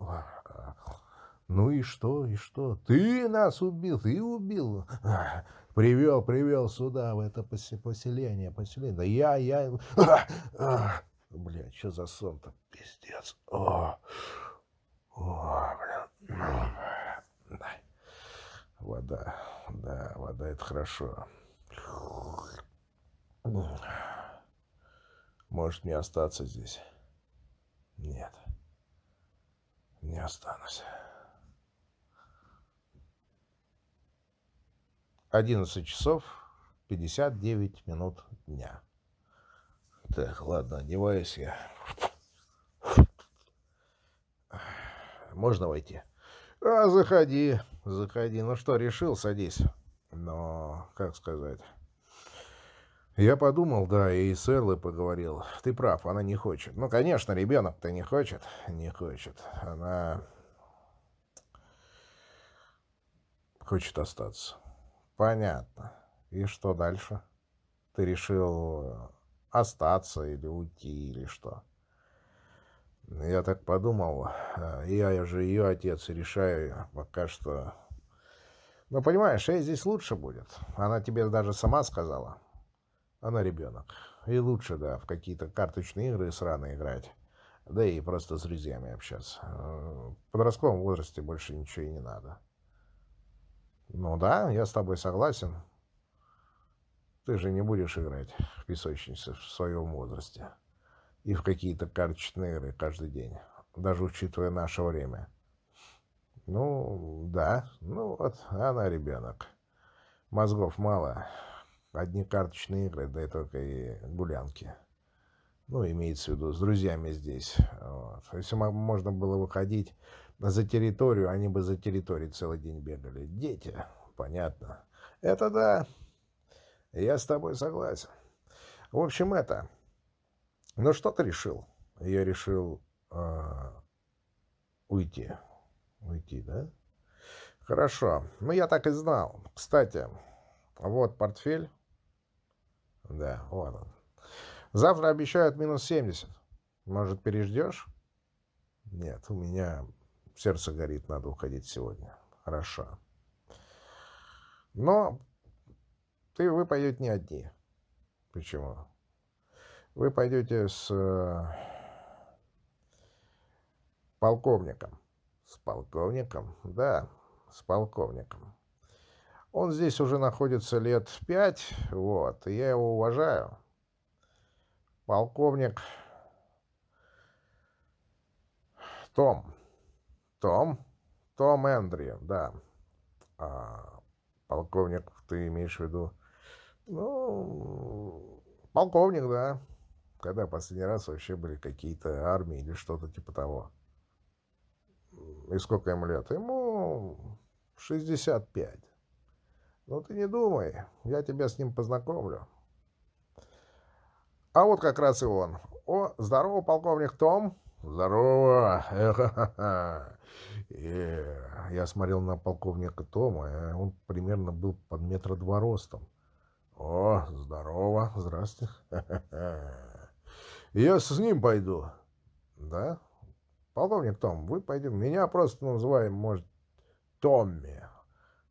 Ну и что, и что? Ты нас убил, ты убил. Привел, привел сюда, в это поселение, поселение. Да я, я... Блядь, что за сон-то? Пиздец. О, о, блин. Вода, да, вода это хорошо. Может мне остаться здесь? Нет. Не останусь. Одиннадцать часов пятьдесят девять минут дня. Так, ладно, одеваюсь я. Можно войти? А, заходи, заходи. Ну что, решил, садись. Но, как сказать... Я подумал, да, и с Эрлой поговорил. Ты прав, она не хочет. Ну, конечно, ребенок-то не хочет. Не хочет. Она хочет остаться. Понятно. И что дальше? Ты решил остаться или уйти, или что? Я так подумал. Я же ее отец и решаю пока что... Ну, понимаешь, ей здесь лучше будет. Она тебе даже сама сказала. Она ребенок. И лучше, да, в какие-то карточные игры срано играть. Да и просто с друзьями общаться. В подростковом возрасте больше ничего и не надо. Ну да, я с тобой согласен. Ты же не будешь играть в песочнице в своем возрасте. И в какие-то карточные игры каждый день. Даже учитывая наше время. Ну, да. Ну вот, она ребенок. Мозгов мало. Одни карточные игры, да и только и гулянки. Ну, имеется в виду, с друзьями здесь. Вот. Если можно было выходить за территорию, они бы за территорией целый день бегали. Дети, понятно. Это да. Я с тобой согласен. В общем, это... Ну, что ты решил? Я решил э, уйти. Уйти, да? Хорошо. Ну, я так и знал. Кстати, вот портфель. Да, вот он. Завтра обещают минус 70. Может, переждешь? Нет, у меня сердце горит, надо уходить сегодня. Хорошо. Но ты, вы пойдете не одни. Почему? Вы пойдете с э, полковником. С полковником? Да, с полковником. Он здесь уже находится лет пять, вот, и я его уважаю. Полковник Том. Том? Том Эндрю, да. А, полковник, ты имеешь в виду? Ну, полковник, да. Когда последний раз вообще были какие-то армии или что-то типа того. И сколько ему лет? Ему 65. Ну, ты не думай, я тебя с ним познакомлю. А вот как раз и он. О, здорово, полковник Том. Здорово. <laughs> Я смотрел на полковника Тома, он примерно был под метра два ростом. О, здорово, здрасте. <laughs> Я с ним пойду. Да? Полковник Том, вы пойдем. Меня просто называем, может, Томми.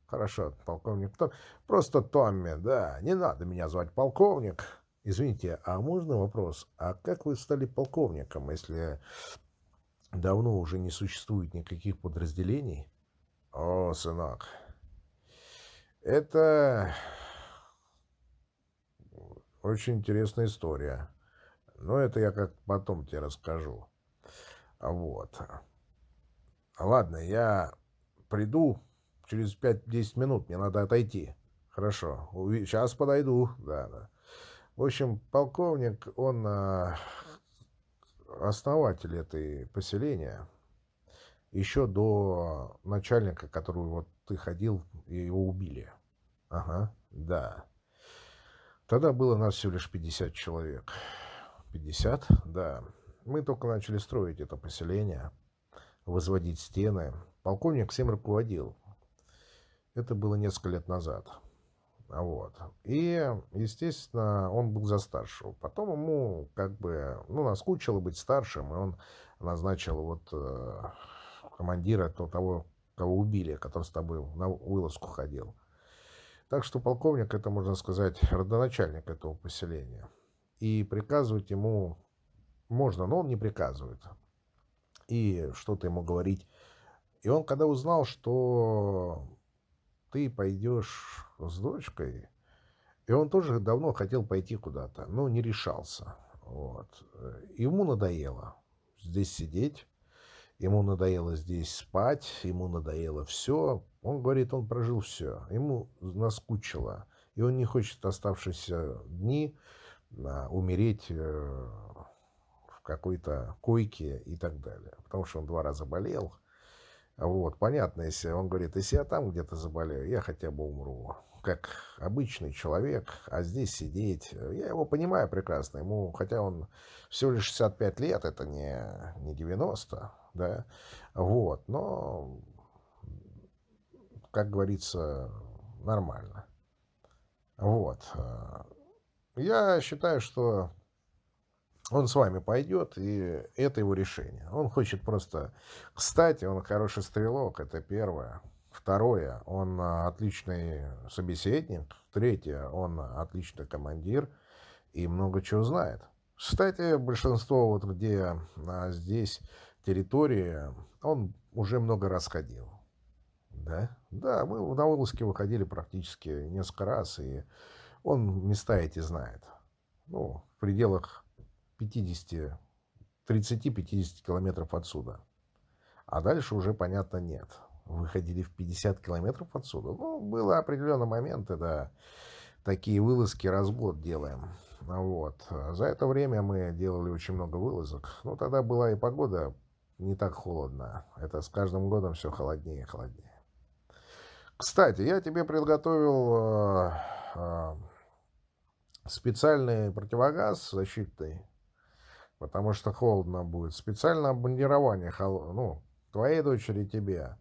Хорошо, полковник Том. Просто Томми, да. Не надо меня звать полковник. Извините, а можно вопрос? А как вы стали полковником, если давно уже не существует никаких подразделений? О, сынок, это очень интересная история. Но это я как потом тебе расскажу. Вот. Ладно, я приду через 5-10 минут. Мне надо отойти. Хорошо. Сейчас подойду. Да, да. В общем, полковник, он а, основатель этой поселения. Еще до начальника, который вот ты ходил, и его убили. Ага, да. Тогда было нас всего лишь 50 человек. 50? Да. Мы только начали строить это поселение, возводить стены. Полковник всем руководил. Это было несколько лет назад. Вот. И, естественно, он был за старшего. Потом ему как бы, ну, наскучило быть старшим, и он назначил вот э, командира то, того, кого убили, который с тобой на вылазку ходил. Так что полковник, это, можно сказать, родоначальник этого поселения. И приказывать ему можно, но он не приказывает. И что-то ему говорить. И он, когда узнал, что ты пойдешь с дочкой. И он тоже давно хотел пойти куда-то, но не решался. Вот. Ему надоело здесь сидеть, ему надоело здесь спать, ему надоело все. Он говорит, он прожил все, ему наскучило. И он не хочет оставшиеся дни умереть э, в какой-то койке и так далее. Потому что он два раза болел, вот, понятно, если он говорит, если я там где-то заболею, я хотя бы умру. как обычный человек, а здесь сидеть. Я его понимаю прекрасно. Ему, хотя он всего лишь 65 лет, это не, не 90, да, вот, но, как говорится, нормально. Вот. Я считаю, что он с вами пойдет, и это его решение. Он хочет просто... Кстати, он хороший стрелок, это первое. Второе, он отличный собеседник. Третье, он отличный командир и много чего знает. Кстати, большинство вот где а, здесь территории, он уже много раз ходил. Да? Да, мы на вылазке выходили практически несколько раз, и он места эти знает. Ну, в пределах 50, 30-50 километров отсюда. А дальше уже, понятно, нет. Выходили в 50 километров отсюда. Ну, было определенные моменты, да. Такие вылазки раз в год делаем. Вот. За это время мы делали очень много вылазок. Ну, тогда была и погода не так холодно. Это с каждым годом все холоднее и холоднее. Кстати, я тебе приготовил э, э, специальный противогаз защитный потому что холодно будет. Специальное обмундирование, ну, твоей дочери тебе.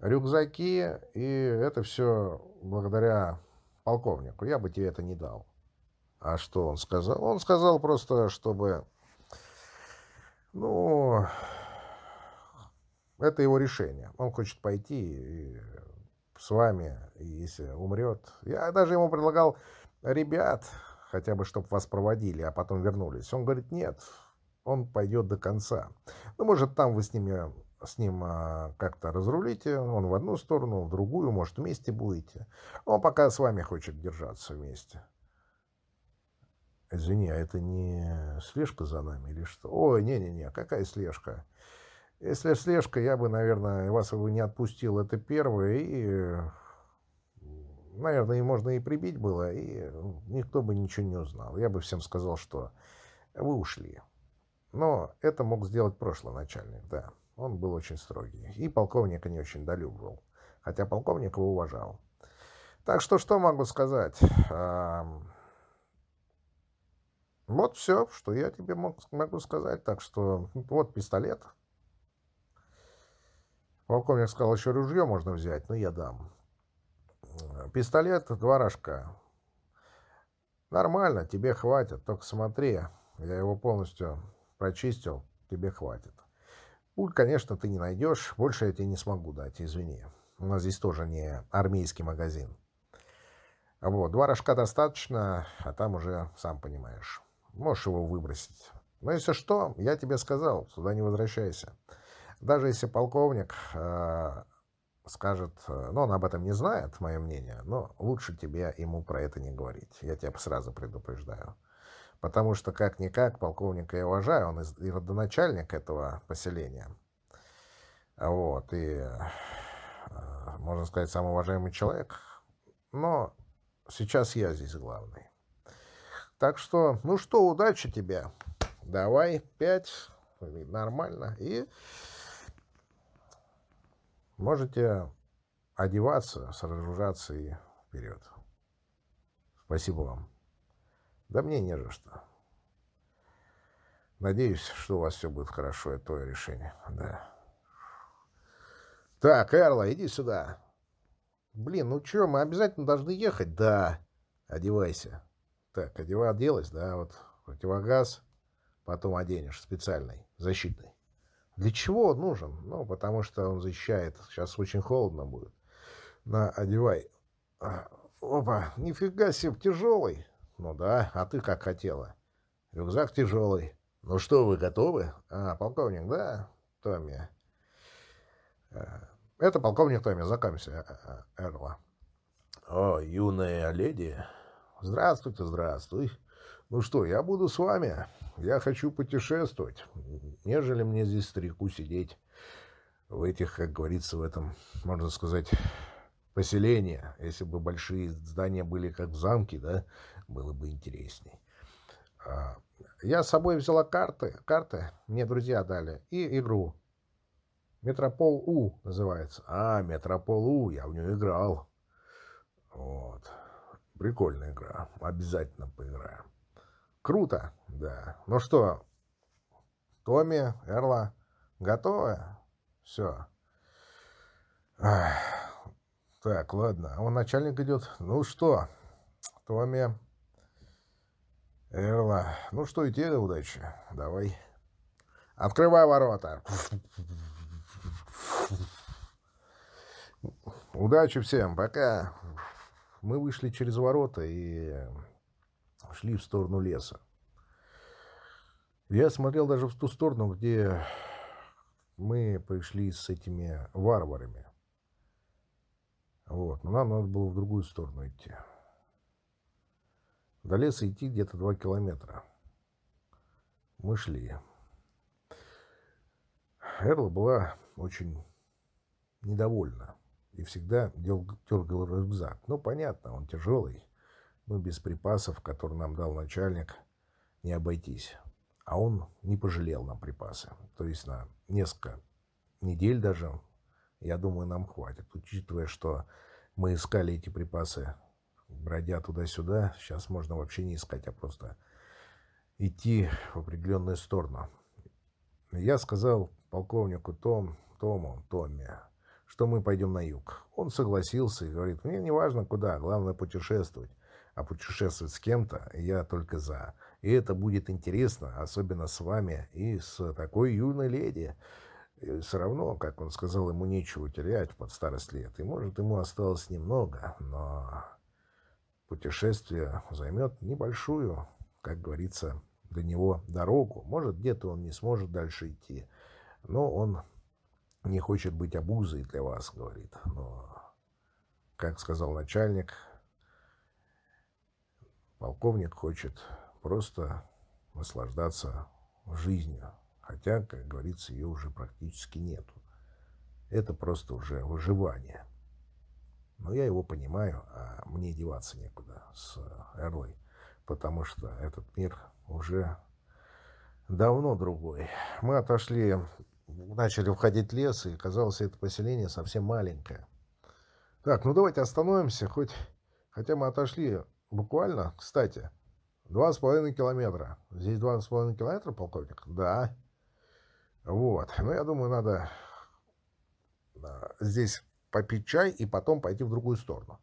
Рюкзаки, и это все благодаря полковнику. Я бы тебе это не дал. А что он сказал? Он сказал просто, чтобы... Ну, это его решение. Он хочет пойти и с вами, и если умрет. Я даже ему предлагал ребят, хотя бы, чтобы вас проводили, а потом вернулись. Он говорит, нет, он пойдет до конца. Ну, может, там вы с, ними, с ним а, как-то разрулите, он в одну сторону, в другую, может, вместе будете. Он пока с вами хочет держаться вместе. Извини, а это не слежка за нами или что? Ой, не-не-не, какая слежка? Если слежка, я бы, наверное, вас бы не отпустил, это первое, и, наверное, и можно и прибить было, и никто бы ничего не узнал. Я бы всем сказал, что вы ушли. Но это мог сделать прошлый начальник, да. Он был очень строгий. И полковника не очень долюбывал. Хотя полковник его уважал. Так что что могу сказать? Вот все, что я тебе мог, могу сказать. Так что вот пистолет. Полковник сказал, еще ружье можно взять, но я дам. Пистолет, два рожка. Нормально, тебе хватит, только смотри, я его полностью Прочистил, тебе хватит. Пуль, конечно, ты не найдешь. Больше я тебе не смогу дать, извини. У нас здесь тоже не армейский магазин. Вот, два рожка достаточно, а там уже, сам понимаешь, можешь его выбросить. Но если что, я тебе сказал, сюда не возвращайся. Даже если полковник э, скажет, э, ну, он об этом не знает, мое мнение, но лучше тебе ему про это не говорить. Я тебя сразу предупреждаю. Потому что, как-никак, полковника я уважаю, он и родоначальник этого поселения. Вот, и, э, можно сказать, самый уважаемый человек. Но сейчас я здесь главный. Так что, ну что, удачи тебе. Давай, пять, нормально. И можете одеваться, разоружаться и вперед. Спасибо вам. Да мне не за что. Надеюсь, что у вас все будет хорошо, это твое решение. Да. Так, Эрла, иди сюда. Блин, ну что, мы обязательно должны ехать? Да. Одевайся. Так, одевай, оделась, да, вот противогаз, потом оденешь, специальный, защитный. Для чего он нужен? Ну, потому что он защищает. Сейчас очень холодно будет. На, одевай. Опа, нифига себе, тяжелый. Ну да, а ты как хотела. Рюкзак тяжелый. Ну что, вы готовы? А, полковник, да, Томми. Э, это полковник Томми, знакомься, э, э, Эрла. О, юная леди. Здравствуйте, здравствуй. Ну что, я буду с вами. Я хочу путешествовать, нежели мне здесь старику сидеть в этих, как говорится, в этом, можно сказать, поселения. Если бы большие здания были как в замке, да, было бы интересней. А, я с собой взяла карты, карты мне друзья дали, и игру. Метропол У называется. А, Метропол У, я в нее играл. Вот. Прикольная игра. Обязательно поиграем. Круто, да. Ну что, Томми, Эрла, готовы? Все. Так, ладно. А он начальник идет. Ну что, Томми, Эрла. Ну что, и тебе удачи. Давай. Открывай ворота. Удачи всем. Пока. Мы вышли через ворота и шли в сторону леса. Я смотрел даже в ту сторону, где мы пришли с этими варварами. Вот. Но нам надо было в другую сторону идти. До леса идти где-то два километра. Мы шли. Эрла была очень недовольна и всегда дергал рюкзак. Ну, понятно, он тяжелый, но без припасов, которые нам дал начальник, не обойтись. А он не пожалел нам припасы. То есть на несколько недель даже, я думаю, нам хватит. Учитывая, что мы искали эти припасы, бродя туда-сюда, сейчас можно вообще не искать, а просто идти в определенную сторону. Я сказал полковнику Том, Тому, Томми, что мы пойдем на юг. Он согласился и говорит, мне не важно куда, главное путешествовать. А путешествовать с кем-то я только за. И это будет интересно, особенно с вами и с такой юной леди. И все равно, как он сказал, ему нечего терять под старость лет. И может ему осталось немного, но путешествие займет небольшую, как говорится, до него дорогу. Может, где-то он не сможет дальше идти, но он не хочет быть обузой для вас, говорит. Но, как сказал начальник, полковник хочет просто наслаждаться жизнью. Хотя, как говорится, ее уже практически нету. Это просто уже выживание. Но я его понимаю, а мне деваться некуда с Эрлой, потому что этот мир уже давно другой. Мы отошли начали входить в лес, и казалось, это поселение совсем маленькое. Так, ну давайте остановимся, хоть... Хотя мы отошли буквально, кстати, два с половиной километра. Здесь два с половиной километра, полковник? Да. Вот. Но я думаю, надо здесь попить чай и потом пойти в другую сторону.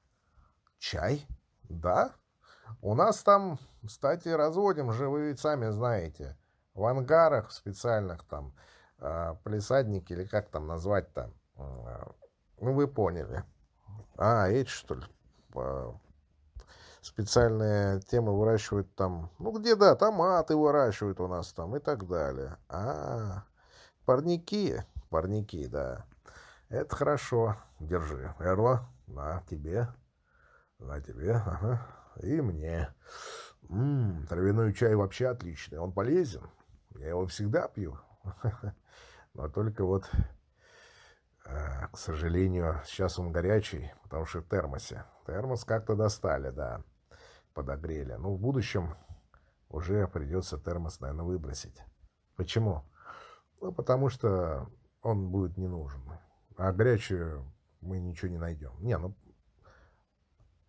Чай? Да. У нас там, кстати, разводим же, вы ведь сами знаете, в ангарах специальных там а, палисадники, или как там назвать-то. А, ну, вы поняли. А, эти, что ли? Специальные темы выращивают там. Ну, где, да, томаты выращивают у нас там и так далее. А, парники. Парники, да. Это хорошо. Держи. Эрла, на тебе. На тебе, ага. И мне. Ммм, травяной чай вообще отличный. Он полезен. Я его всегда пью. <laughs> Но только вот, э, к сожалению, сейчас он горячий, потому что в термосе. Термос как-то достали, да, подогрели. Ну, в будущем уже придется термос, наверное, выбросить. Почему? Ну, потому что он будет не нужен. А горячую мы ничего не найдем. Не, ну,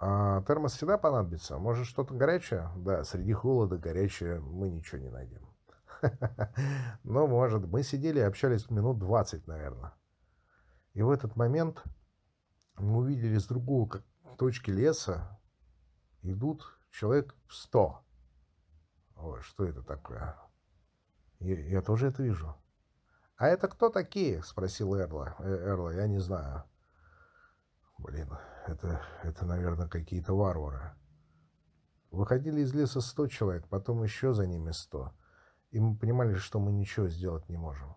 а термос всегда понадобится. Может, что-то горячее? Да, среди холода горячее мы ничего не найдем. <laughs> Ну, может. Мы сидели и общались минут 20, наверное. И в этот момент мы увидели с другой точки леса идут человек 100. Ой, что это такое? Я, я тоже это вижу. «А это кто такие?» — спросил Эрла. Э, Эрла, я не знаю. Блин, это, это наверное, какие-то варвары. Выходили из леса сто человек, потом еще за ними сто. И мы понимали, что мы ничего сделать не можем.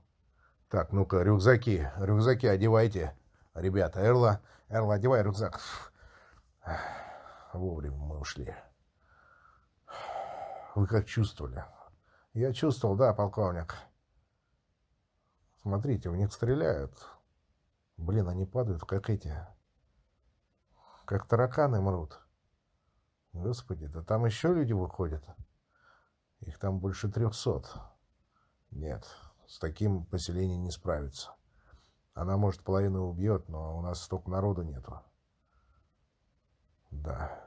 Так, ну-ка, рюкзаки, рюкзаки одевайте. Ребята, Эрла, Эрла, одевай рюкзак. Вовремя мы ушли. Вы как чувствовали? Я чувствовал, да, полковник. Смотрите, у них стреляют. Блин, они падают, как эти. Как тараканы мрут. Господи, да там еще люди выходят. Их там больше трехсот. Нет, с таким поселением не справится. Она, может, половину убьет, но у нас столько народу нету. Да.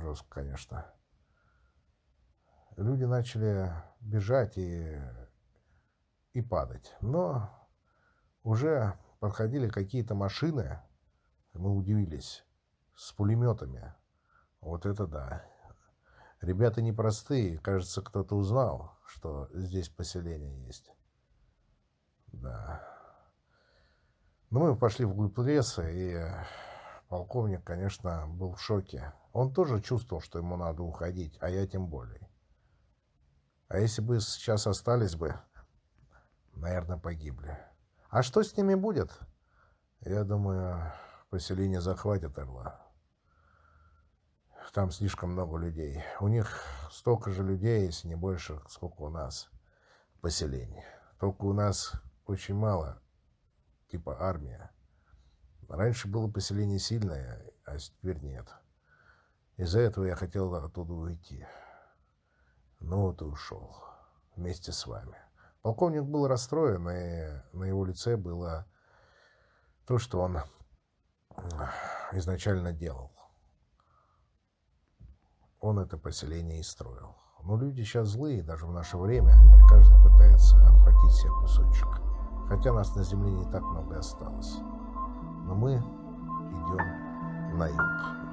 Жестко, конечно. Люди начали бежать и, и падать. Но уже подходили какие-то машины, мы удивились, с пулеметами. Вот это да. Ребята непростые. Кажется, кто-то узнал, что здесь поселение есть. Да. Ну, мы пошли вглубь леса, и полковник, конечно, был в шоке. Он тоже чувствовал, что ему надо уходить, а я тем более. А если бы сейчас остались бы, наверное, погибли. А что с ними будет? Я думаю, поселение захватит Орла. Там слишком много людей. У них столько же людей, если не больше, сколько у нас поселений. Только у нас очень мало, типа армия. Раньше было поселение сильное, а теперь нет. Из-за этого я хотел оттуда уйти. Ну вот и ушел. Вместе с вами. Полковник был расстроен, и на его лице было то, что он изначально делал. Он это поселение и строил. Но люди сейчас злые, даже в наше время, и каждый пытается отхватить себе кусочек. Хотя нас на земле не так много осталось. Но мы идем на юг.